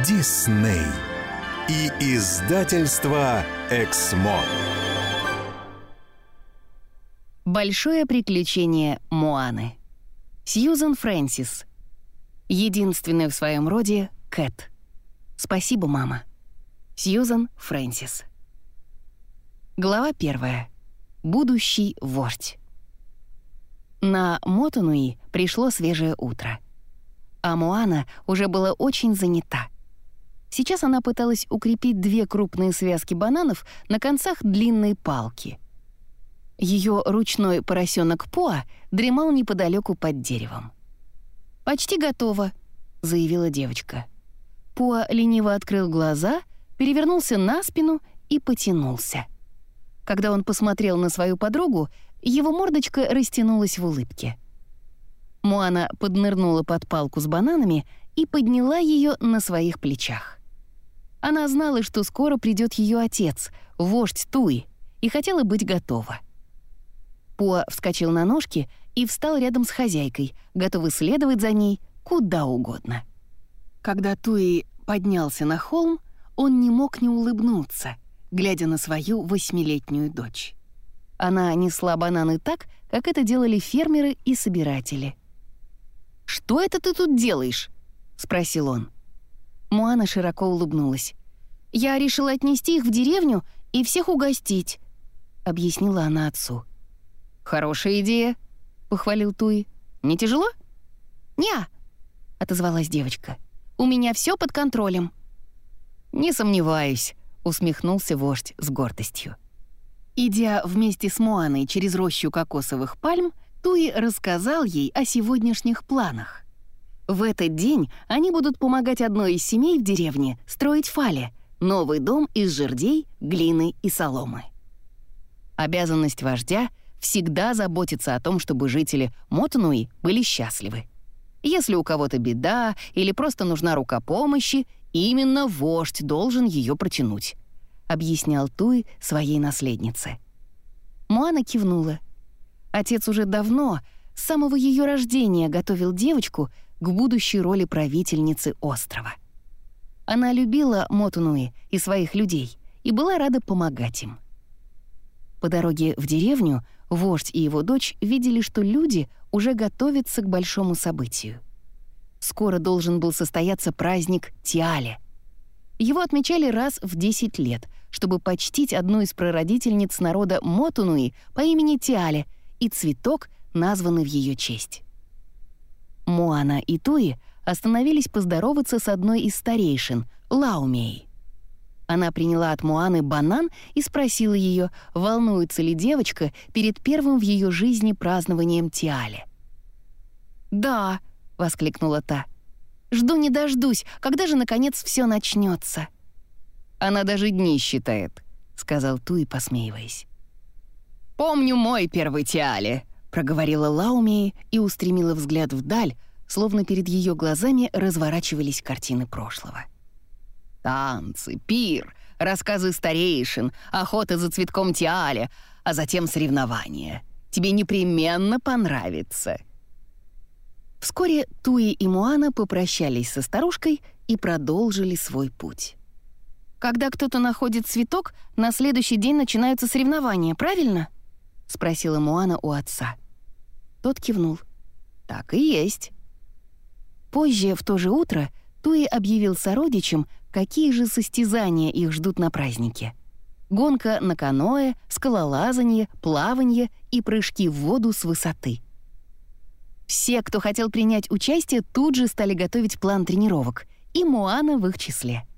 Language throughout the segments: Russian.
Дисней и издательство Эксмо. Большое приключение Моаны. Сьюзан Фрэнсис. Единственная в своем роде Кэт. Спасибо, мама. Сьюзан Фрэнсис. Глава первая. Будущий вождь. На Мотонуи пришло свежее утро. А Моана уже была очень занята. Сейчас она пыталась укрепить две крупные связки бананов на концах длинной палки. Ее ручной поросенок Поа дремал неподалеку под деревом. «Почти готово», — заявила девочка. Поа лениво открыл глаза, перевернулся на спину и потянулся. Когда он посмотрел на свою подругу, его мордочка растянулась в улыбке. Муана поднырнула под палку с бананами и подняла ее на своих плечах. Она знала, что скоро придет ее отец, вождь Туи, и хотела быть готова. Пуа вскочил на ножки и встал рядом с хозяйкой, готовый следовать за ней куда угодно. Когда Туи поднялся на холм, он не мог не улыбнуться, глядя на свою восьмилетнюю дочь. Она несла бананы так, как это делали фермеры и собиратели. «Что это ты тут делаешь?» — спросил он. Муана широко улыбнулась. «Я решила отнести их в деревню и всех угостить», — объяснила она отцу. «Хорошая идея», — похвалил Туи. «Не тяжело?» «Не», — отозвалась девочка. «У меня все под контролем». «Не сомневаюсь», — усмехнулся вождь с гордостью. Идя вместе с Моаной через рощу кокосовых пальм, Туи рассказал ей о сегодняшних планах. В этот день они будут помогать одной из семей в деревне строить фале, новый дом из жердей, глины и соломы. Обязанность вождя — всегда заботиться о том, чтобы жители Мотануи были счастливы. Если у кого-то беда или просто нужна рука помощи, именно вождь должен ее протянуть объяснял Туи своей наследнице. Муана кивнула. Отец уже давно, с самого ее рождения, готовил девочку к будущей роли правительницы острова. Она любила Мотунуи и своих людей и была рада помогать им. По дороге в деревню вождь и его дочь видели, что люди уже готовятся к большому событию. Скоро должен был состояться праздник Тиале. Его отмечали раз в 10 лет — чтобы почтить одну из прародительниц народа Мотунуи по имени Тиале и цветок, названный в ее честь. Моана и Туи остановились поздороваться с одной из старейшин, Лаумей. Она приняла от Муаны банан и спросила ее, волнуется ли девочка перед первым в ее жизни празднованием Тиале. «Да», — воскликнула та, — «жду не дождусь, когда же, наконец, все начнется. Она даже дни считает», — сказал Туи, посмеиваясь. «Помню мой первый тиале», — проговорила Лауми и устремила взгляд вдаль, словно перед ее глазами разворачивались картины прошлого. Танцы, пир, рассказы старейшин, охота за цветком тиале, а затем соревнования. Тебе непременно понравится. Вскоре Туи и Муана попрощались со старушкой и продолжили свой путь. Когда кто-то находит цветок, на следующий день начинаются соревнования, правильно?» — спросила Муана у отца. Тот кивнул. «Так и есть». Позже, в то же утро, Туи объявил сородичам, какие же состязания их ждут на празднике. Гонка на каноэ, скалолазание, плавание и прыжки в воду с высоты. Все, кто хотел принять участие, тут же стали готовить план тренировок, и Муана в их числе —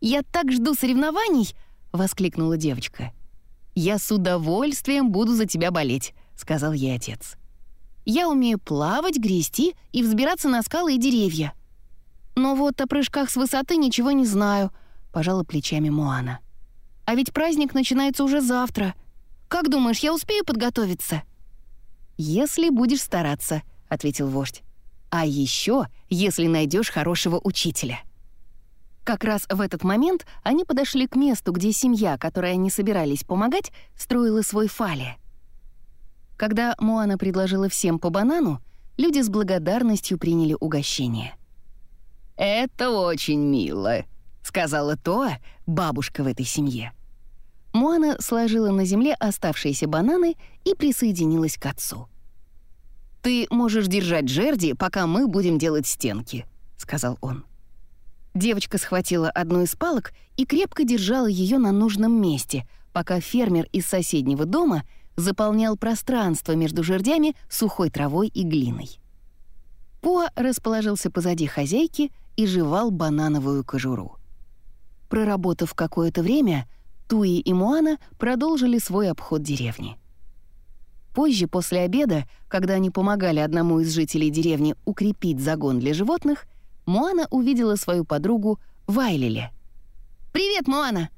«Я так жду соревнований!» — воскликнула девочка. «Я с удовольствием буду за тебя болеть», — сказал ей отец. «Я умею плавать, грести и взбираться на скалы и деревья». «Но вот о прыжках с высоты ничего не знаю», — пожала плечами Моана. «А ведь праздник начинается уже завтра. Как думаешь, я успею подготовиться?» «Если будешь стараться», — ответил вождь. «А еще, если найдешь хорошего учителя». Как раз в этот момент они подошли к месту, где семья, которой они собирались помогать, строила свой фале. Когда Моана предложила всем по банану, люди с благодарностью приняли угощение. «Это очень мило», — сказала Тоа, бабушка в этой семье. Моана сложила на земле оставшиеся бананы и присоединилась к отцу. «Ты можешь держать жерди, пока мы будем делать стенки», — сказал он. Девочка схватила одну из палок и крепко держала ее на нужном месте, пока фермер из соседнего дома заполнял пространство между жердями сухой травой и глиной. Поа расположился позади хозяйки и жевал банановую кожуру. Проработав какое-то время, Туи и Муана продолжили свой обход деревни. Позже, после обеда, когда они помогали одному из жителей деревни укрепить загон для животных, Муана увидела свою подругу Вайлиле. «Привет, Муана!»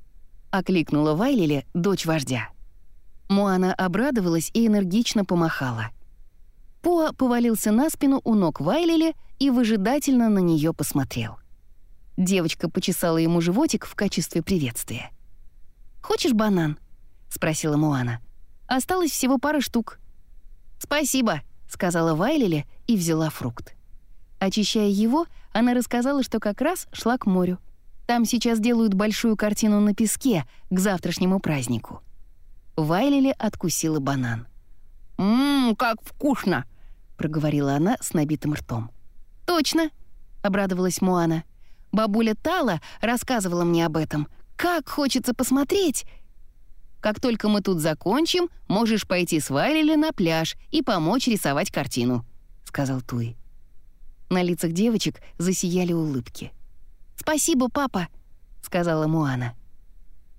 — окликнула Вайлиле, дочь вождя. Муана обрадовалась и энергично помахала. Поа повалился на спину у ног Вайлиле и выжидательно на нее посмотрел. Девочка почесала ему животик в качестве приветствия. «Хочешь банан?» — спросила Муана. Осталось всего пара штук». «Спасибо», — сказала Вайлили и взяла фрукт. Очищая его, она рассказала, что как раз шла к морю. Там сейчас делают большую картину на песке к завтрашнему празднику. Вайлили откусила банан. «Ммм, как вкусно!» — проговорила она с набитым ртом. «Точно!» — обрадовалась Муана. «Бабуля Тала рассказывала мне об этом. Как хочется посмотреть!» Как только мы тут закончим, можешь пойти с Вайлили на пляж и помочь рисовать картину», — сказал Туи. На лицах девочек засияли улыбки. «Спасибо, папа», — сказала Муана.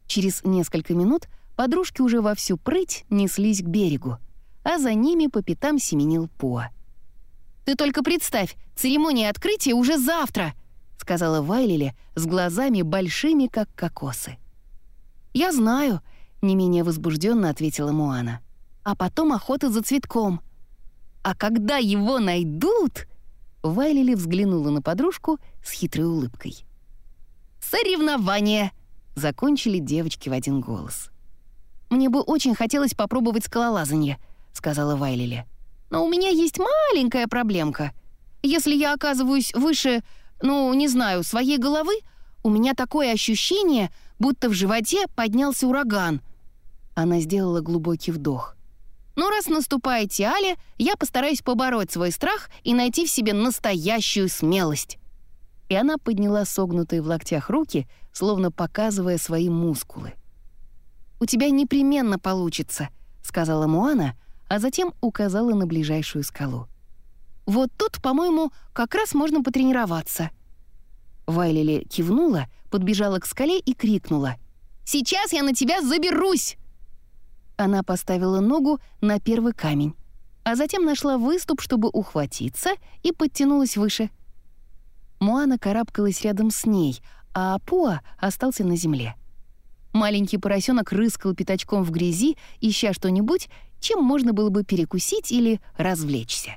Через несколько минут подружки уже во всю прыть неслись к берегу, а за ними по пятам семенил Поа. «Ты только представь, церемония открытия уже завтра!» — сказала Вайлили с глазами большими, как кокосы. «Я знаю», — не менее возбужденно ответила Муана. «А потом охота за цветком. А когда его найдут...» Вайлили взглянула на подружку с хитрой улыбкой. «Соревнования!» — закончили девочки в один голос. «Мне бы очень хотелось попробовать скалолазанье», — сказала Вайлили. «Но у меня есть маленькая проблемка. Если я оказываюсь выше, ну, не знаю, своей головы, у меня такое ощущение, будто в животе поднялся ураган. Она сделала глубокий вдох. «Ну, раз наступает Тиале, я постараюсь побороть свой страх и найти в себе настоящую смелость». И она подняла согнутые в локтях руки, словно показывая свои мускулы. «У тебя непременно получится», — сказала Муана, а затем указала на ближайшую скалу. «Вот тут, по-моему, как раз можно потренироваться». Вайлили кивнула, подбежала к скале и крикнула. «Сейчас я на тебя заберусь!» Она поставила ногу на первый камень, а затем нашла выступ, чтобы ухватиться, и подтянулась выше. Муана карабкалась рядом с ней, а Пуа остался на земле. Маленький поросенок рыскал пятачком в грязи, ища что-нибудь, чем можно было бы перекусить или развлечься.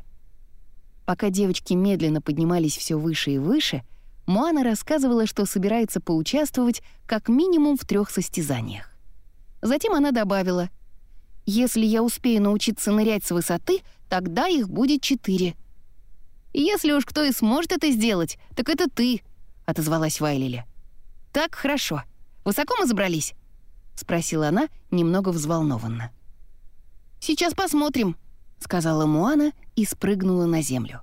Пока девочки медленно поднимались все выше и выше — Моана рассказывала, что собирается поучаствовать как минимум в трех состязаниях. Затем она добавила, «Если я успею научиться нырять с высоты, тогда их будет четыре». «Если уж кто и сможет это сделать, так это ты», — отозвалась Вайлили. «Так, хорошо. Высоко мы забрались?» — спросила она, немного взволнованно. «Сейчас посмотрим», — сказала Муана и спрыгнула на землю.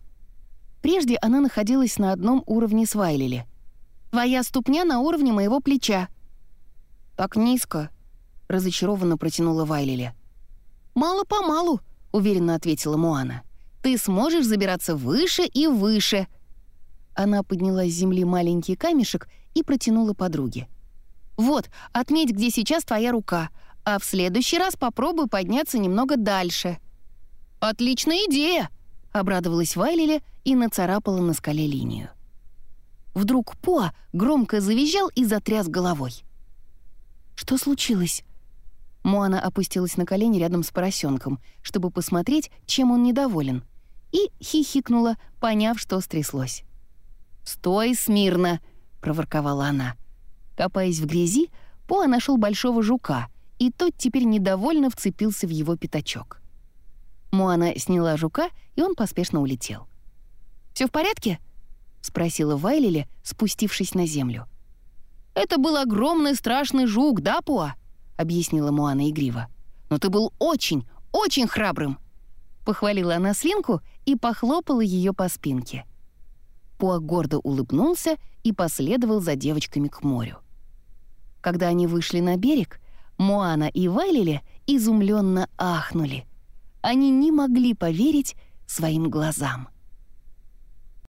Прежде она находилась на одном уровне с Вайлили. «Твоя ступня на уровне моего плеча». «Так низко», — разочарованно протянула Вайлили. «Мало-помалу», — уверенно ответила Муана. «Ты сможешь забираться выше и выше». Она подняла с земли маленький камешек и протянула подруге. «Вот, отметь, где сейчас твоя рука, а в следующий раз попробуй подняться немного дальше». «Отличная идея!» — обрадовалась Вайлили и нацарапала на скале линию. Вдруг Поа громко завизжал и затряс головой. «Что случилось?» Моана опустилась на колени рядом с поросенком, чтобы посмотреть, чем он недоволен, и хихикнула, поняв, что стряслось. «Стой смирно!» — проворковала она. Копаясь в грязи, Поа нашел большого жука, и тот теперь недовольно вцепился в его пятачок. Моана сняла жука, и он поспешно улетел. Все в порядке?» — спросила Вайлили, спустившись на землю. «Это был огромный страшный жук, да, Пуа?» — объяснила Муана игриво. «Но ты был очень, очень храбрым!» Похвалила она свинку и похлопала ее по спинке. Пуа гордо улыбнулся и последовал за девочками к морю. Когда они вышли на берег, Моана и Вайлили изумленно ахнули. Они не могли поверить своим глазам.